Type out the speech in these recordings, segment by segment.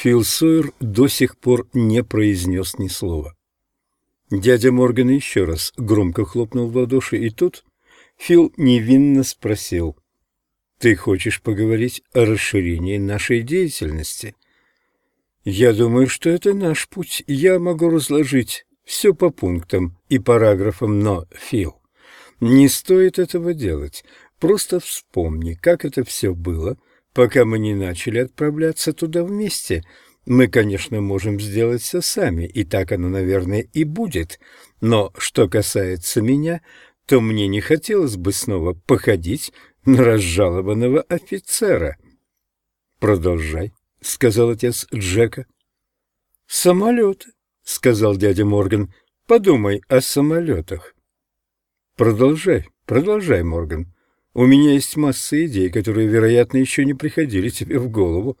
Фил Сойер до сих пор не произнес ни слова. Дядя Морган еще раз громко хлопнул в ладоши, и тут Фил невинно спросил, «Ты хочешь поговорить о расширении нашей деятельности?» «Я думаю, что это наш путь. Я могу разложить все по пунктам и параграфам, но, Фил, не стоит этого делать. Просто вспомни, как это все было, пока мы не начали отправляться туда вместе. Мы, конечно, можем сделать все сами, и так оно, наверное, и будет. Но что касается меня, то мне не хотелось бы снова походить на разжалованного офицера. «Продолжай», — сказал отец Джека. «Самолеты», — сказал дядя Морган. «Подумай о самолетах». «Продолжай, продолжай, Морган. У меня есть масса идей, которые, вероятно, еще не приходили тебе в голову».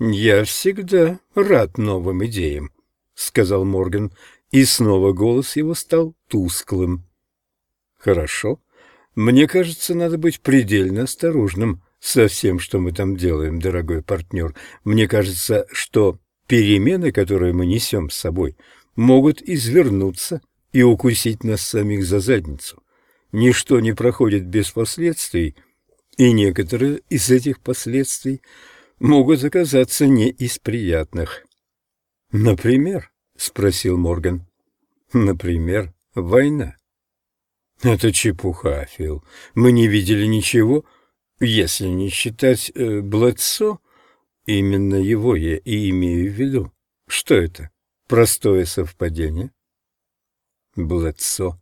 «Я всегда рад новым идеям», — сказал Морган, и снова голос его стал тусклым. «Хорошо. Мне кажется, надо быть предельно осторожным со всем, что мы там делаем, дорогой партнер. Мне кажется, что перемены, которые мы несем с собой, могут извернуться и укусить нас самих за задницу. Ничто не проходит без последствий, и некоторые из этих последствий могут оказаться не из приятных. «Например?» — спросил Морган. «Например, война». «Это чепуха, Фил. Мы не видели ничего, если не считать э, Блэдсо. Именно его я и имею в виду. Что это? Простое совпадение?» Блэдсо.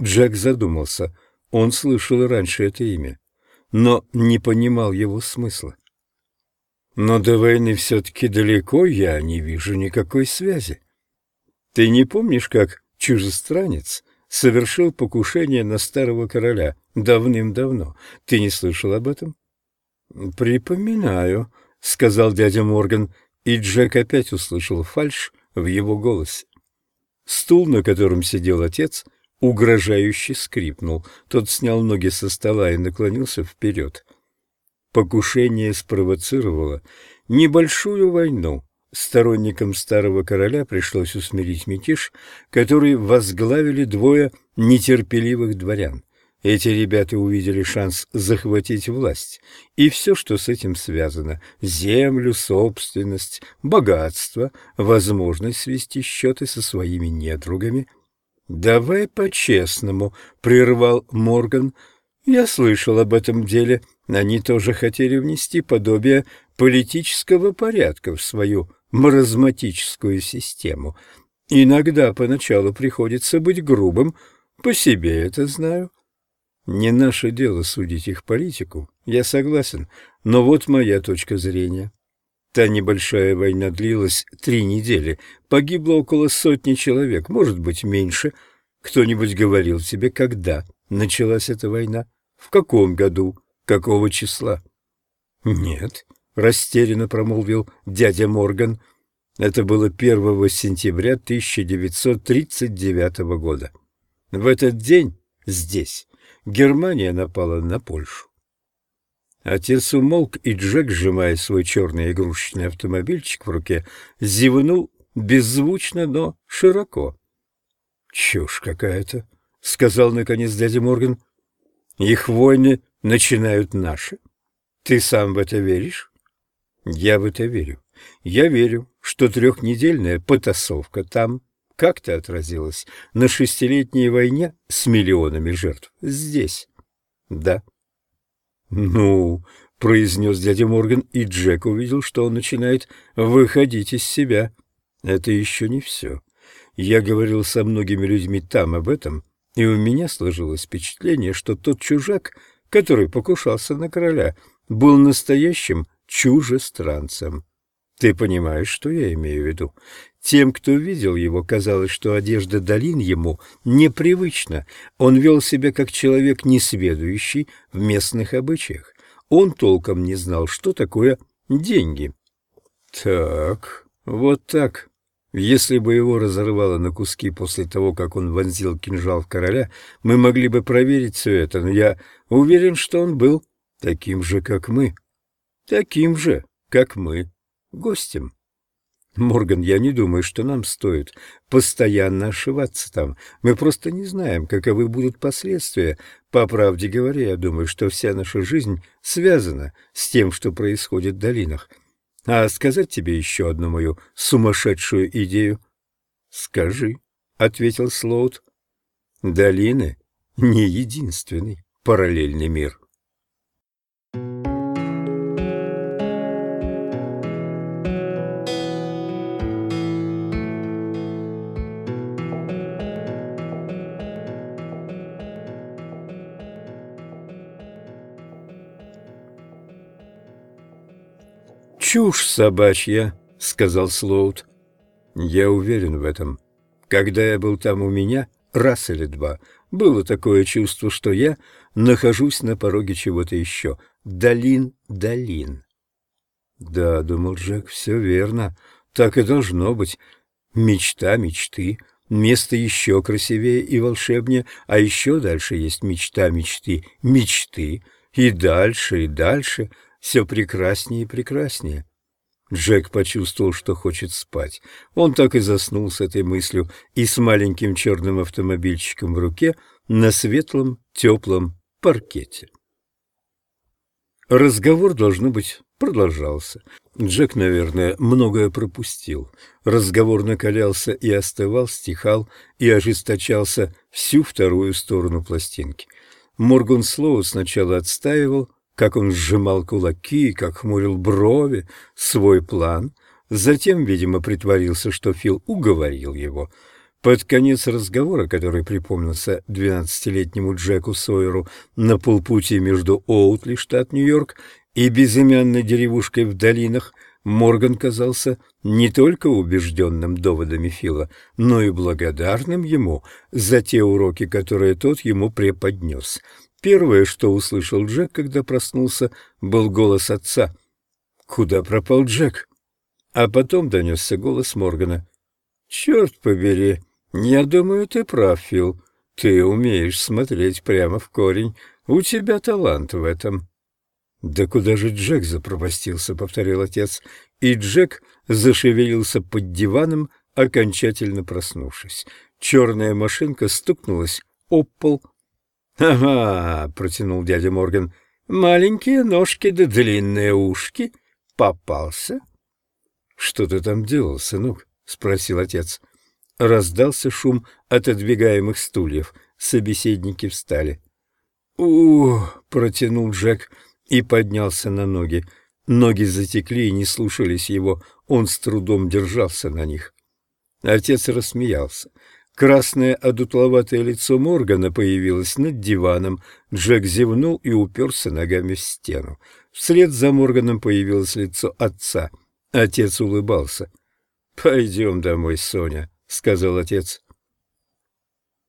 Джек задумался. Он слышал раньше это имя, но не понимал его смысла. Но до войны все-таки далеко, я не вижу никакой связи. Ты не помнишь, как чужестранец совершил покушение на старого короля давным-давно? Ты не слышал об этом? Припоминаю, — сказал дядя Морган, и Джек опять услышал фальшь в его голосе. Стул, на котором сидел отец, угрожающе скрипнул. Тот снял ноги со стола и наклонился вперед. Покушение спровоцировало небольшую войну. Сторонникам старого короля пришлось усмирить мятеж, который возглавили двое нетерпеливых дворян. Эти ребята увидели шанс захватить власть и все, что с этим связано – землю, собственность, богатство, возможность свести счеты со своими недругами. «Давай по-честному», – прервал Морган. «Я слышал об этом деле. Они тоже хотели внести подобие политического порядка в свою маразматическую систему. Иногда поначалу приходится быть грубым, по себе это знаю». Не наше дело судить их политику, я согласен, но вот моя точка зрения. Та небольшая война длилась три недели, погибло около сотни человек, может быть, меньше. Кто-нибудь говорил тебе, когда началась эта война? В каком году? Какого числа? Нет, растерянно промолвил дядя Морган. Это было 1 сентября 1939 года. В этот день здесь Германия напала на Польшу. Отец умолк, и Джек, сжимая свой черный игрушечный автомобильчик в руке, зевнул беззвучно, но широко. — Чушь какая-то, — сказал наконец дядя Морган. — Их войны начинают наши. Ты сам в это веришь? — Я в это верю. Я верю, что трехнедельная потасовка там как-то отразилось на шестилетней войне с миллионами жертв здесь. Да. Ну, произнес дядя Морган, и Джек увидел, что он начинает выходить из себя. Это еще не все. Я говорил со многими людьми там об этом, и у меня сложилось впечатление, что тот чужак, который покушался на короля, был настоящим чужестранцем. Ты понимаешь, что я имею в виду? Тем, кто видел его, казалось, что одежда долин ему непривычна. Он вел себя как человек, несведущий в местных обычаях. Он толком не знал, что такое деньги. Так, вот так. Если бы его разорвало на куски после того, как он вонзил кинжал в короля, мы могли бы проверить все это, но я уверен, что он был таким же, как мы. Таким же, как мы. гостем. Морган, я не думаю, что нам стоит постоянно ошиваться там. Мы просто не знаем, каковы будут последствия. По правде говоря, я думаю, что вся наша жизнь связана с тем, что происходит в долинах. А сказать тебе еще одну мою сумасшедшую идею? — Скажи, — ответил Слоут. — Долины — не единственный параллельный мир. «Чушь собачья», — сказал Слоут. «Я уверен в этом. Когда я был там у меня, раз или два, было такое чувство, что я нахожусь на пороге чего-то еще. Долин, долин». «Да», — думал Джек, — «все верно. Так и должно быть. Мечта мечты, место еще красивее и волшебнее, а еще дальше есть мечта мечты, мечты, и дальше, и дальше» все прекраснее и прекраснее. Джек почувствовал, что хочет спать. Он так и заснул с этой мыслью и с маленьким черным автомобильчиком в руке на светлом, теплом паркете. Разговор, должно быть, продолжался. Джек, наверное, многое пропустил. Разговор накалялся и остывал, стихал и ожесточался всю вторую сторону пластинки. Морган Слоу сначала отстаивал, как он сжимал кулаки, как хмурил брови, свой план. Затем, видимо, притворился, что Фил уговорил его. Под конец разговора, который припомнился двенадцатилетнему Джеку Сойеру на полпути между Оутли, штат Нью-Йорк, и безымянной деревушкой в долинах, Морган казался не только убежденным доводами Фила, но и благодарным ему за те уроки, которые тот ему преподнес. Первое, что услышал Джек, когда проснулся, был голос отца. «Куда пропал Джек?» А потом донесся голос Моргана. «Черт побери, я думаю, ты прав, Фил. Ты умеешь смотреть прямо в корень. У тебя талант в этом». «Да куда же Джек запропастился?» — повторил отец. И Джек зашевелился под диваном, окончательно проснувшись. Черная машинка стукнулась об пол «Ага», — протянул дядя Морган, — «маленькие ножки да длинные ушки. Попался?» «Что ты там делал, сынок?» — спросил отец. Раздался шум отодвигаемых стульев. Собеседники встали. у протянул Джек и поднялся на ноги. Ноги затекли и не слушались его, он с трудом держался на них. Отец рассмеялся. Красное одутловатое лицо Моргана появилось над диваном. Джек зевнул и уперся ногами в стену. Вслед за Морганом появилось лицо отца. Отец улыбался. «Пойдем домой, Соня», — сказал отец.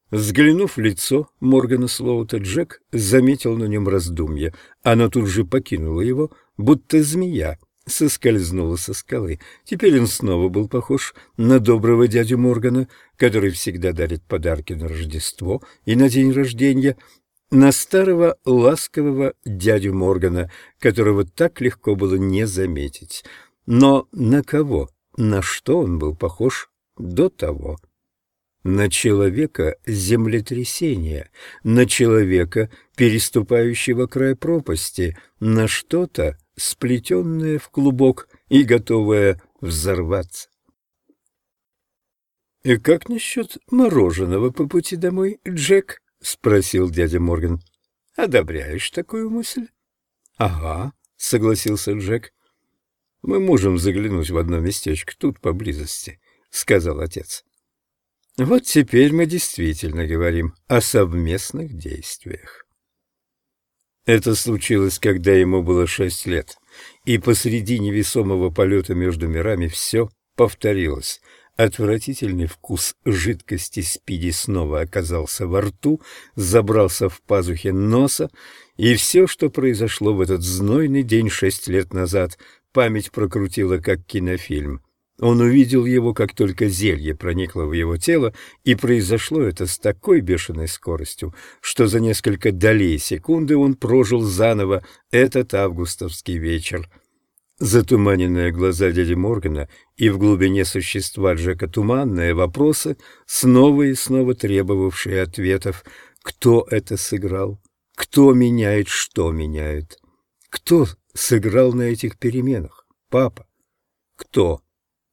Взглянув в лицо Моргана Слоута, Джек заметил на нем раздумье. Оно тут же покинуло его, будто змея, соскользнула со скалы. Теперь он снова был похож на доброго дядю Моргана, который всегда дарит подарки на Рождество и на день рождения, на старого ласкового дядю Моргана, которого так легко было не заметить. Но на кого, на что он был похож до того? На человека землетрясения, на человека, переступающего край пропасти, на что-то, сплетенная в клубок и готовая взорваться. — И как насчет мороженого по пути домой, Джек? — спросил дядя Морган. — Одобряешь такую мысль? — Ага, — согласился Джек. — Мы можем заглянуть в одно местечко тут поблизости, — сказал отец. — Вот теперь мы действительно говорим о совместных действиях. Это случилось, когда ему было шесть лет, и посреди невесомого полета между мирами все повторилось. Отвратительный вкус жидкости спиди снова оказался во рту, забрался в пазухи носа, и все, что произошло в этот знойный день шесть лет назад, память прокрутила как кинофильм. Он увидел его, как только зелье проникло в его тело, и произошло это с такой бешеной скоростью, что за несколько долей секунды он прожил заново этот августовский вечер. Затуманенные глаза дяди Моргана и в глубине существа Джека туманные вопросы, снова и снова требовавшие ответов. Кто это сыграл? Кто меняет, что меняет? Кто сыграл на этих переменах? Папа. Кто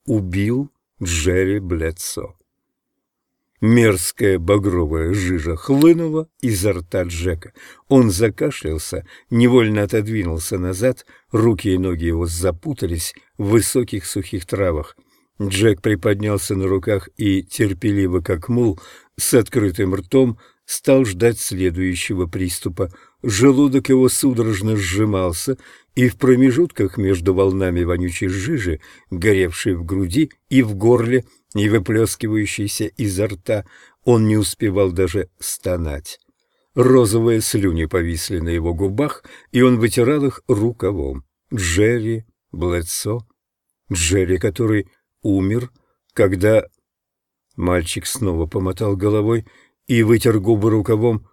убил Джерри Блетсо? Мерзкая багровая жижа хлынула изо рта Джека. Он закашлялся, невольно отодвинулся назад, руки и ноги его запутались в высоких сухих травах. Джек приподнялся на руках и, терпеливо как мул, с открытым ртом, стал ждать следующего приступа. Желудок его судорожно сжимался, и в промежутках между волнами вонючей жижи, горевшей в груди и в горле, и выплескивающейся изо рта, он не успевал даже стонать. Розовые слюни повисли на его губах, и он вытирал их рукавом. Джерри Блэдсо, Джерри, который умер, когда... Мальчик снова помотал головой и вытер губы рукавом.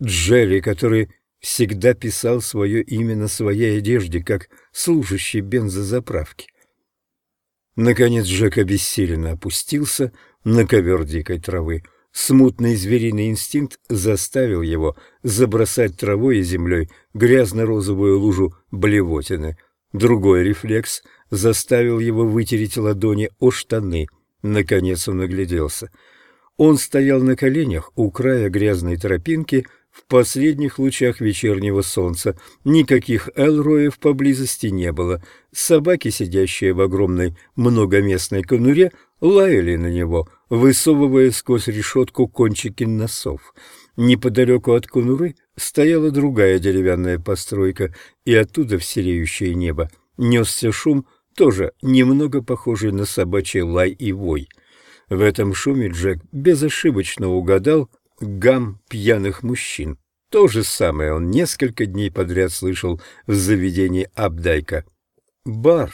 Джерри, который всегда писал свое имя на своей одежде, как служащий бензозаправки. Наконец Джек обессиленно опустился на ковер дикой травы. Смутный звериный инстинкт заставил его забросать травой и землей грязно-розовую лужу блевотины. Другой рефлекс заставил его вытереть ладони о штаны. Наконец он огляделся. Он стоял на коленях у края грязной тропинки, в последних лучах вечернего солнца никаких элроев поблизости не было. Собаки, сидящие в огромной многоместной конуре, лаяли на него, высовывая сквозь решетку кончики носов. Неподалеку от конуры стояла другая деревянная постройка, и оттуда в сереющее небо несся шум, тоже немного похожий на собачий лай и вой. В этом шуме Джек безошибочно угадал гам пьяных мужчин. То же самое он несколько дней подряд слышал в заведении Абдайка. Бар,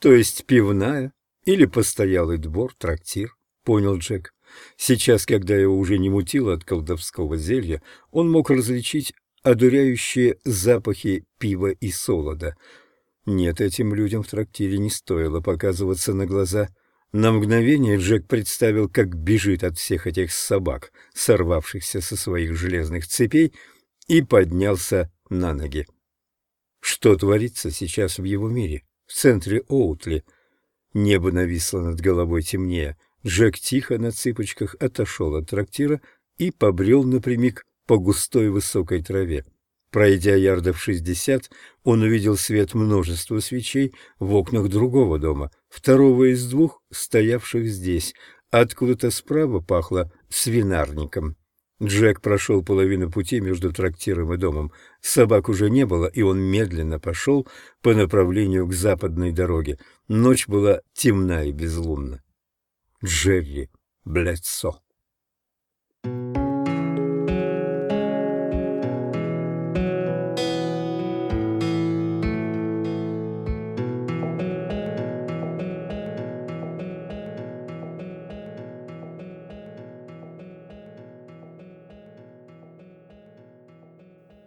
то есть пивная или постоялый двор, трактир, понял Джек. Сейчас, когда его уже не мутило от колдовского зелья, он мог различить одуряющие запахи пива и солода. Нет, этим людям в трактире не стоило показываться на глаза. На мгновение Джек представил, как бежит от всех этих собак, сорвавшихся со своих железных цепей, и поднялся на ноги. Что творится сейчас в его мире, в центре Оутли? Небо нависло над головой темнее. Джек тихо на цыпочках отошел от трактира и побрел напрямик по густой высокой траве. Пройдя ярдов шестьдесят, он увидел свет множества свечей в окнах другого дома, второго из двух, стоявших здесь. Откуда-то справа пахло свинарником. Джек прошел половину пути между трактиром и домом. Собак уже не было, и он медленно пошел по направлению к западной дороге. Ночь была темна и безлунна. Джерри Блэдсо